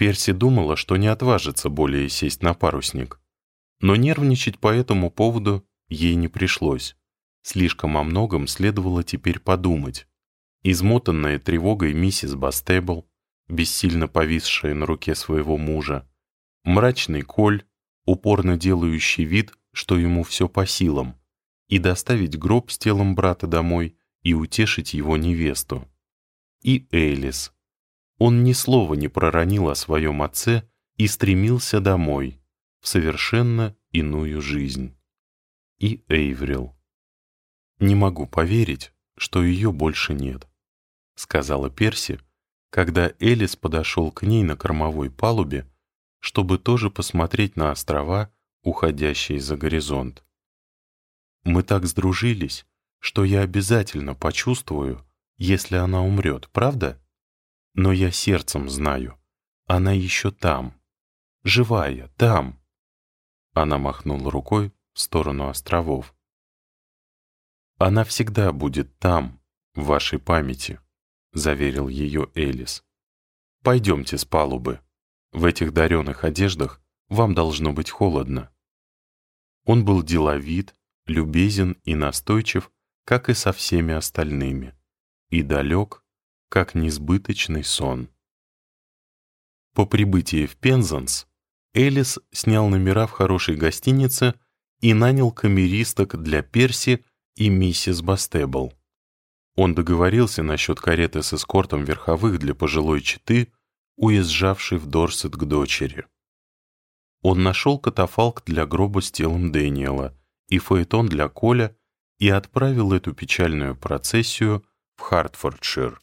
Перси думала, что не отважится более сесть на парусник. Но нервничать по этому поводу ей не пришлось. Слишком о многом следовало теперь подумать. Измотанная тревогой миссис Бастебл, бессильно повисшая на руке своего мужа, мрачный Коль, упорно делающий вид, что ему все по силам, и доставить гроб с телом брата домой и утешить его невесту. И Элис. Он ни слова не проронил о своем отце и стремился домой, в совершенно иную жизнь. И Эйврил. «Не могу поверить, что ее больше нет», — сказала Перси, когда Элис подошел к ней на кормовой палубе, чтобы тоже посмотреть на острова, уходящие за горизонт. «Мы так сдружились, что я обязательно почувствую, если она умрет, правда? Но я сердцем знаю, она еще там, живая, там». Она махнула рукой в сторону островов. «Она всегда будет там, в вашей памяти», — заверил ее Элис. «Пойдемте с палубы. В этих дареных одеждах вам должно быть холодно». Он был деловит, любезен и настойчив, как и со всеми остальными, и далек, как несбыточный сон. По прибытии в Пензанс Элис снял номера в хорошей гостинице и нанял камеристок для Перси и миссис Бастебл. Он договорился насчет кареты с эскортом верховых для пожилой четы, уезжавшей в Дорсет к дочери. Он нашел катафалк для гроба с телом Дэниела и фаэтон для Коля и отправил эту печальную процессию в Хартфордшир.